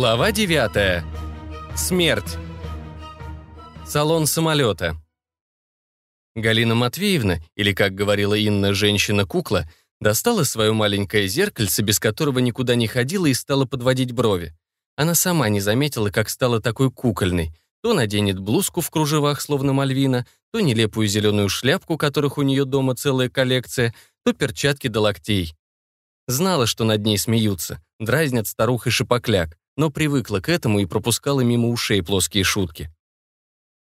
Глава 9. Смерть. Салон самолета. Галина Матвеевна, или, как говорила Инна, женщина-кукла, достала свое маленькое зеркальце, без которого никуда не ходила, и стала подводить брови. Она сама не заметила, как стала такой кукольной. То наденет блузку в кружевах, словно Мальвина, то нелепую зеленую шляпку, которых у нее дома целая коллекция, то перчатки до локтей. Знала, что над ней смеются, дразнят старух и шипокляк, но привыкла к этому и пропускала мимо ушей плоские шутки.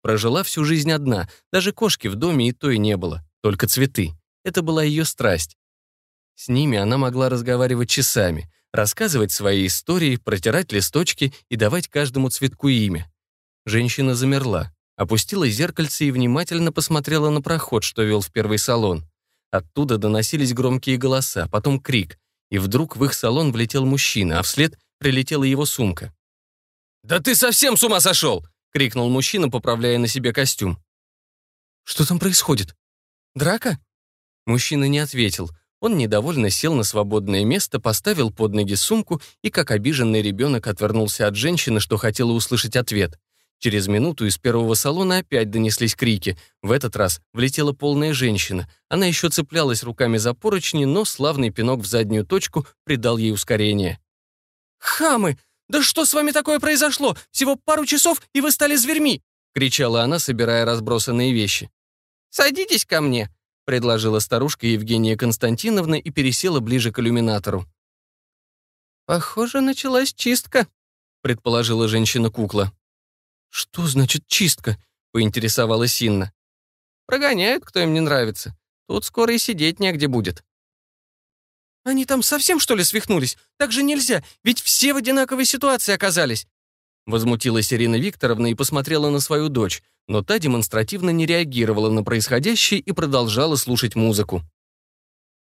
Прожила всю жизнь одна, даже кошки в доме и той не было, только цветы. Это была ее страсть. С ними она могла разговаривать часами, рассказывать свои истории, протирать листочки и давать каждому цветку имя. Женщина замерла, опустила зеркальце и внимательно посмотрела на проход, что вел в первый салон. Оттуда доносились громкие голоса, потом крик, и вдруг в их салон влетел мужчина, а вслед прилетела его сумка. «Да ты совсем с ума сошел!» — крикнул мужчина, поправляя на себе костюм. «Что там происходит? Драка?» Мужчина не ответил. Он недовольно сел на свободное место, поставил под ноги сумку и, как обиженный ребенок, отвернулся от женщины, что хотела услышать ответ. Через минуту из первого салона опять донеслись крики. В этот раз влетела полная женщина. Она еще цеплялась руками за поручни, но славный пинок в заднюю точку придал ей ускорение. «Хамы! Да что с вами такое произошло? Всего пару часов, и вы стали зверьми!» — кричала она, собирая разбросанные вещи. «Садитесь ко мне», — предложила старушка Евгения Константиновна и пересела ближе к иллюминатору. «Похоже, началась чистка», — предположила женщина-кукла. «Что значит чистка?» — поинтересовалась Инна. «Прогоняют, кто им не нравится. Тут скоро и сидеть негде будет». «Они там совсем, что ли, свихнулись? Так же нельзя, ведь все в одинаковой ситуации оказались». Возмутилась Ирина Викторовна и посмотрела на свою дочь, но та демонстративно не реагировала на происходящее и продолжала слушать музыку.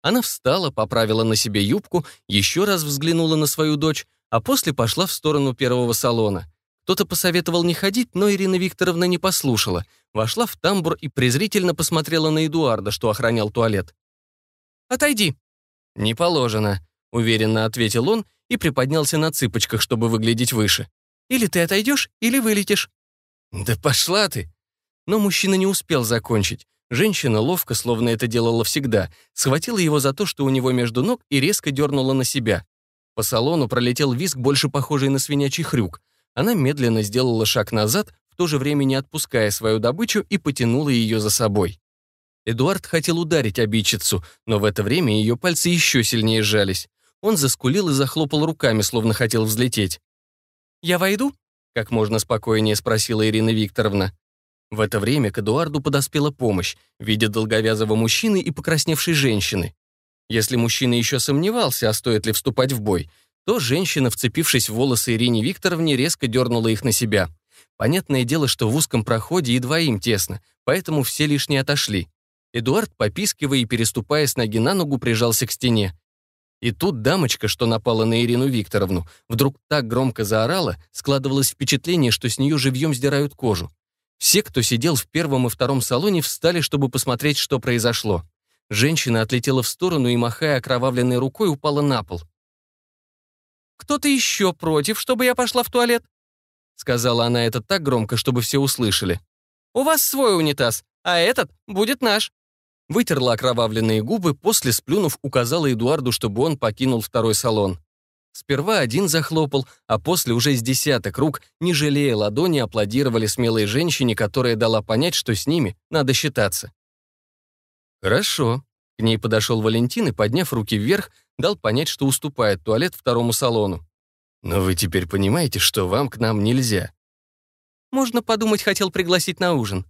Она встала, поправила на себе юбку, еще раз взглянула на свою дочь, а после пошла в сторону первого салона. Кто-то посоветовал не ходить, но Ирина Викторовна не послушала. Вошла в тамбур и презрительно посмотрела на Эдуарда, что охранял туалет. «Отойди». «Не положено», — уверенно ответил он и приподнялся на цыпочках, чтобы выглядеть выше. «Или ты отойдешь, или вылетишь». «Да пошла ты!» Но мужчина не успел закончить. Женщина ловко, словно это делала всегда, схватила его за то, что у него между ног, и резко дернула на себя. По салону пролетел визг, больше похожий на свинячий хрюк. Она медленно сделала шаг назад, в то же время не отпуская свою добычу, и потянула ее за собой. Эдуард хотел ударить обидчицу, но в это время ее пальцы еще сильнее сжались. Он заскулил и захлопал руками, словно хотел взлететь. «Я войду?» — как можно спокойнее спросила Ирина Викторовна. В это время к Эдуарду подоспела помощь в виде долговязого мужчины и покрасневшей женщины. Если мужчина еще сомневался, а стоит ли вступать в бой, то женщина, вцепившись в волосы Ирине Викторовне, резко дернула их на себя. Понятное дело, что в узком проходе и двоим тесно, поэтому все лишние отошли. Эдуард, попискивая и переступая с ноги на ногу, прижался к стене. И тут дамочка, что напала на Ирину Викторовну, вдруг так громко заорала, складывалось впечатление, что с нее живьем сдирают кожу. Все, кто сидел в первом и втором салоне, встали, чтобы посмотреть, что произошло. Женщина отлетела в сторону и, махая окровавленной рукой, упала на пол. Кто-то еще против, чтобы я пошла в туалет?» Сказала она это так громко, чтобы все услышали. «У вас свой унитаз, а этот будет наш». Вытерла окровавленные губы, после сплюнув, указала Эдуарду, чтобы он покинул второй салон. Сперва один захлопал, а после уже с десяток рук, не жалея ладони, аплодировали смелой женщине, которая дала понять, что с ними надо считаться. «Хорошо», к ней подошел Валентин и, подняв руки вверх, дал понять, что уступает туалет второму салону. «Но вы теперь понимаете, что вам к нам нельзя». «Можно подумать, хотел пригласить на ужин».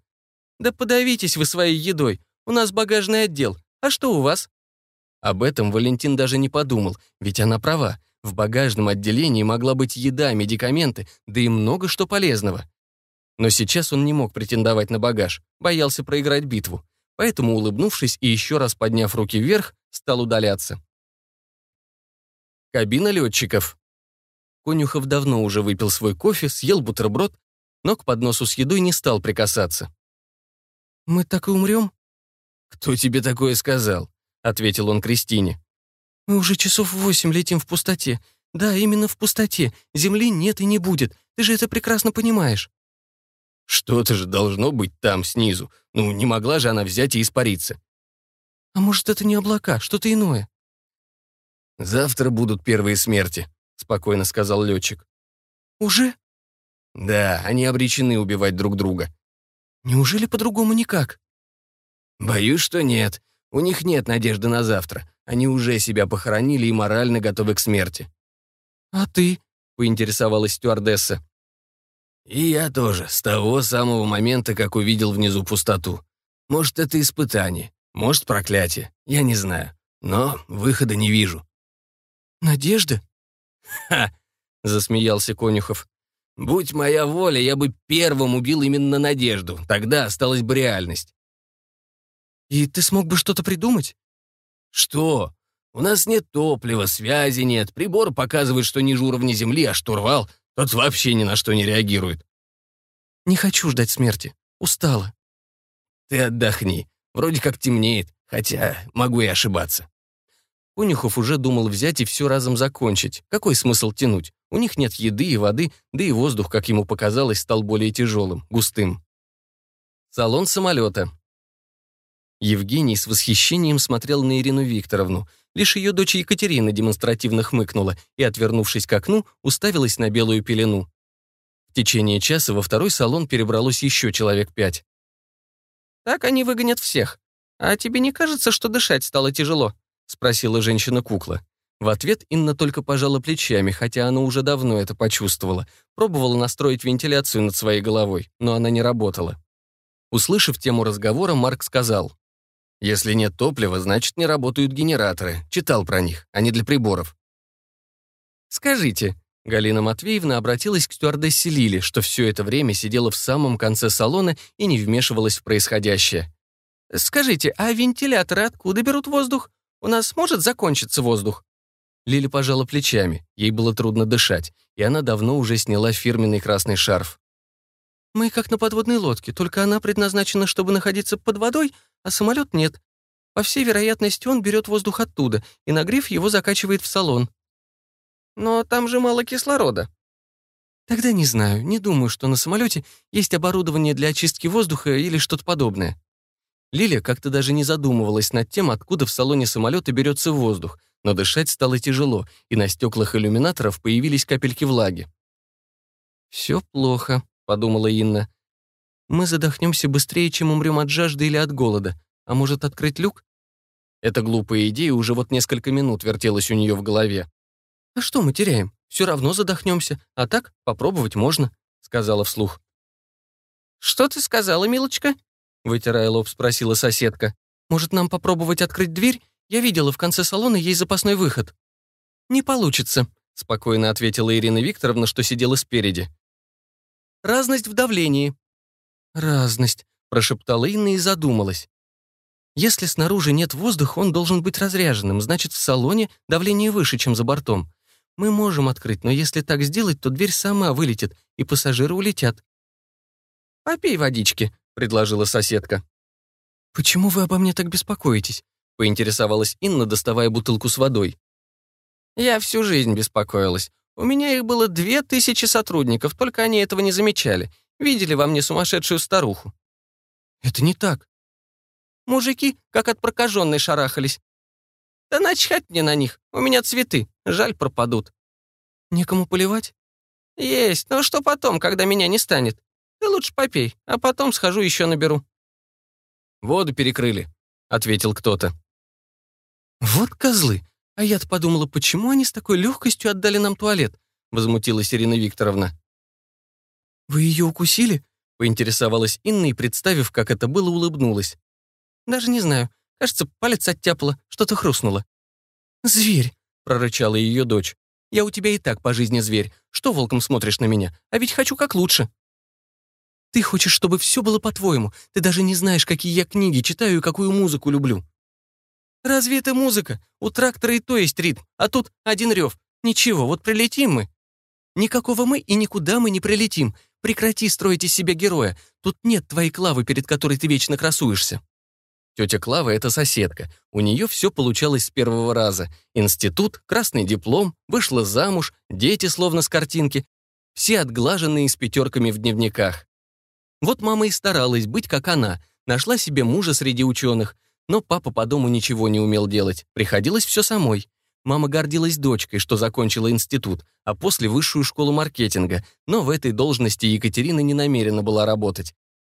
«Да подавитесь вы своей едой. У нас багажный отдел. А что у вас?» Об этом Валентин даже не подумал, ведь она права. В багажном отделении могла быть еда, медикаменты, да и много что полезного. Но сейчас он не мог претендовать на багаж, боялся проиграть битву поэтому, улыбнувшись и еще раз подняв руки вверх, стал удаляться. Кабина летчиков. Конюхов давно уже выпил свой кофе, съел бутерброд, но к подносу с едой не стал прикасаться. «Мы так и умрем?» «Кто тебе такое сказал?» — ответил он Кристине. «Мы уже часов восемь летим в пустоте. Да, именно в пустоте. Земли нет и не будет. Ты же это прекрасно понимаешь. Что-то же должно быть там, снизу. Ну, не могла же она взять и испариться. А может, это не облака, что-то иное? Завтра будут первые смерти, спокойно сказал летчик. Уже? Да, они обречены убивать друг друга. Неужели по-другому никак? Боюсь, что нет. У них нет надежды на завтра. Они уже себя похоронили и морально готовы к смерти. «А ты?» — поинтересовалась стюардесса. «И я тоже, с того самого момента, как увидел внизу пустоту. Может, это испытание, может, проклятие, я не знаю. Но выхода не вижу». «Надежда?» «Ха!» — засмеялся Конюхов. «Будь моя воля, я бы первым убил именно Надежду. Тогда осталась бы реальность». «И ты смог бы что-то придумать?» «Что? У нас нет топлива, связи нет, прибор показывает, что ниже уровня Земли, а штурвал, тот вообще ни на что не реагирует. Не хочу ждать смерти. Устала. Ты отдохни. Вроде как темнеет, хотя могу и ошибаться. Конюхов уже думал взять и все разом закончить. Какой смысл тянуть? У них нет еды и воды, да и воздух, как ему показалось, стал более тяжелым, густым. Салон самолета. Евгений с восхищением смотрел на Ирину Викторовну. Лишь ее дочь Екатерина демонстративно хмыкнула и, отвернувшись к окну, уставилась на белую пелену. В течение часа во второй салон перебралось еще человек пять. «Так они выгонят всех. А тебе не кажется, что дышать стало тяжело?» — спросила женщина-кукла. В ответ Инна только пожала плечами, хотя она уже давно это почувствовала. Пробовала настроить вентиляцию над своей головой, но она не работала. Услышав тему разговора, Марк сказал. Если нет топлива, значит, не работают генераторы. Читал про них, а не для приборов. «Скажите», — Галина Матвеевна обратилась к стюардессе Лили, что все это время сидела в самом конце салона и не вмешивалась в происходящее. «Скажите, а вентиляторы откуда берут воздух? У нас может закончиться воздух?» Лили пожала плечами, ей было трудно дышать, и она давно уже сняла фирменный красный шарф. «Мы как на подводной лодке, только она предназначена, чтобы находиться под водой, а самолет нет. По всей вероятности, он берет воздух оттуда, и нагрев его закачивает в салон. Но там же мало кислорода. Тогда не знаю, не думаю, что на самолете есть оборудование для очистки воздуха или что-то подобное. Лилия как-то даже не задумывалась над тем, откуда в салоне самолета берется воздух, но дышать стало тяжело, и на стеклах иллюминаторов появились капельки влаги. «Все плохо», — подумала Инна. Мы задохнемся быстрее, чем умрем от жажды или от голода. А может, открыть люк? Эта глупая идея уже вот несколько минут вертелась у нее в голове. «А что мы теряем? Все равно задохнемся. А так попробовать можно», — сказала вслух. «Что ты сказала, милочка?» — вытирая лоб, спросила соседка. «Может, нам попробовать открыть дверь? Я видела, в конце салона есть запасной выход». «Не получится», — спокойно ответила Ирина Викторовна, что сидела спереди. «Разность в давлении. «Разность», — прошептала Инна и задумалась. «Если снаружи нет воздуха, он должен быть разряженным, значит, в салоне давление выше, чем за бортом. Мы можем открыть, но если так сделать, то дверь сама вылетит, и пассажиры улетят». «Попей водички», — предложила соседка. «Почему вы обо мне так беспокоитесь?» — поинтересовалась Инна, доставая бутылку с водой. «Я всю жизнь беспокоилась. У меня их было две тысячи сотрудников, только они этого не замечали. Видели во мне сумасшедшую старуху?» «Это не так». «Мужики, как от прокаженной, шарахались. Да начхать мне на них, у меня цветы, жаль пропадут». «Некому поливать?» «Есть, но что потом, когда меня не станет? Ты лучше попей, а потом схожу еще наберу». «Воду перекрыли», — ответил кто-то. «Вот козлы! А я-то подумала, почему они с такой легкостью отдали нам туалет?» — возмутилась Ирина Викторовна. «Вы ее укусили?» — поинтересовалась Инна и, представив, как это было, улыбнулась. «Даже не знаю. Кажется, палец оттяпало, что-то хрустнуло». «Зверь!» — прорычала ее дочь. «Я у тебя и так по жизни зверь. Что волком смотришь на меня? А ведь хочу как лучше». «Ты хочешь, чтобы все было по-твоему. Ты даже не знаешь, какие я книги читаю и какую музыку люблю». «Разве это музыка? У трактора и то есть ритм, а тут один рев. Ничего, вот прилетим мы». «Никакого мы и никуда мы не прилетим. Прекрати строить из себя героя. Тут нет твоей клавы, перед которой ты вечно красуешься». Тетя Клава — это соседка. У нее все получалось с первого раза. Институт, красный диплом, вышла замуж, дети словно с картинки. Все отглаженные с пятерками в дневниках. Вот мама и старалась быть как она. Нашла себе мужа среди ученых. Но папа по дому ничего не умел делать. Приходилось все самой. Мама гордилась дочкой, что закончила институт, а после высшую школу маркетинга, но в этой должности Екатерина не намерена была работать.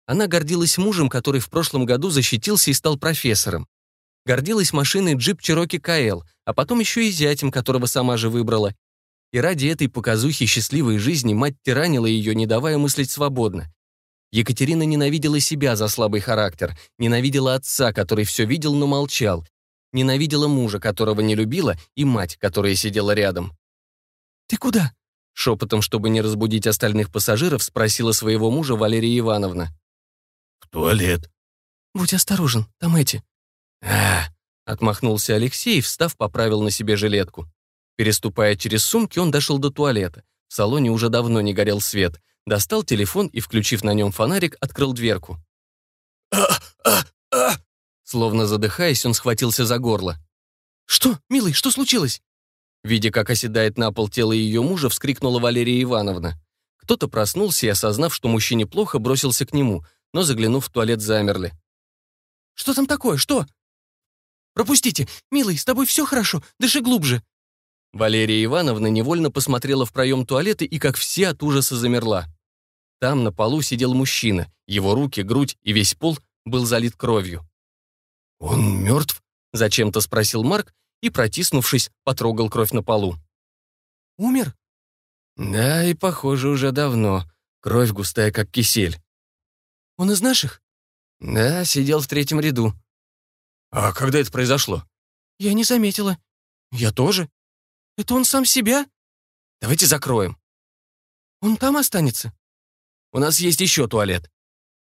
Она гордилась мужем, который в прошлом году защитился и стал профессором. Гордилась машиной джип Cherokee KL, а потом еще и зятем, которого сама же выбрала. И ради этой показухи счастливой жизни мать тиранила ее, не давая мыслить свободно. Екатерина ненавидела себя за слабый характер, ненавидела отца, который все видел, но молчал, ненавидела мужа, которого не любила, и мать, которая сидела рядом. «Ты куда?» Шепотом, чтобы не разбудить остальных пассажиров, спросила своего мужа Валерия Ивановна. «В туалет». «Будь осторожен, там эти». «А, отмахнулся Алексей, встав, поправил на себе жилетку. Переступая через сумки, он дошел до туалета. В салоне уже давно не горел свет. Достал телефон и, включив на нем фонарик, открыл дверку. «А, а, а!» Словно задыхаясь, он схватился за горло. «Что, милый, что случилось?» Видя, как оседает на пол тело ее мужа, вскрикнула Валерия Ивановна. Кто-то проснулся и, осознав, что мужчине плохо, бросился к нему, но, заглянув в туалет, замерли. «Что там такое? Что?» «Пропустите! Милый, с тобой все хорошо, дыши глубже!» Валерия Ивановна невольно посмотрела в проем туалета и, как все, от ужаса замерла. Там на полу сидел мужчина, его руки, грудь и весь пол был залит кровью. «Он мертв?» — зачем-то спросил Марк и, протиснувшись, потрогал кровь на полу. «Умер?» «Да, и, похоже, уже давно. Кровь густая, как кисель». «Он из наших?» «Да, сидел в третьем ряду». «А когда это произошло?» «Я не заметила». «Я тоже». «Это он сам себя?» «Давайте закроем». «Он там останется?» «У нас есть еще туалет».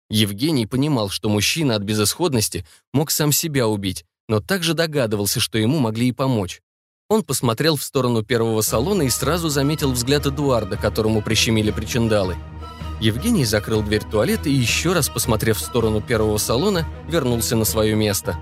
Евгений понимал, что мужчина от безысходности мог сам себя убить, но также догадывался, что ему могли и помочь. Он посмотрел в сторону первого салона и сразу заметил взгляд Эдуарда, которому прищемили причиндалы. Евгений закрыл дверь туалета и еще раз, посмотрев в сторону первого салона, вернулся на свое место.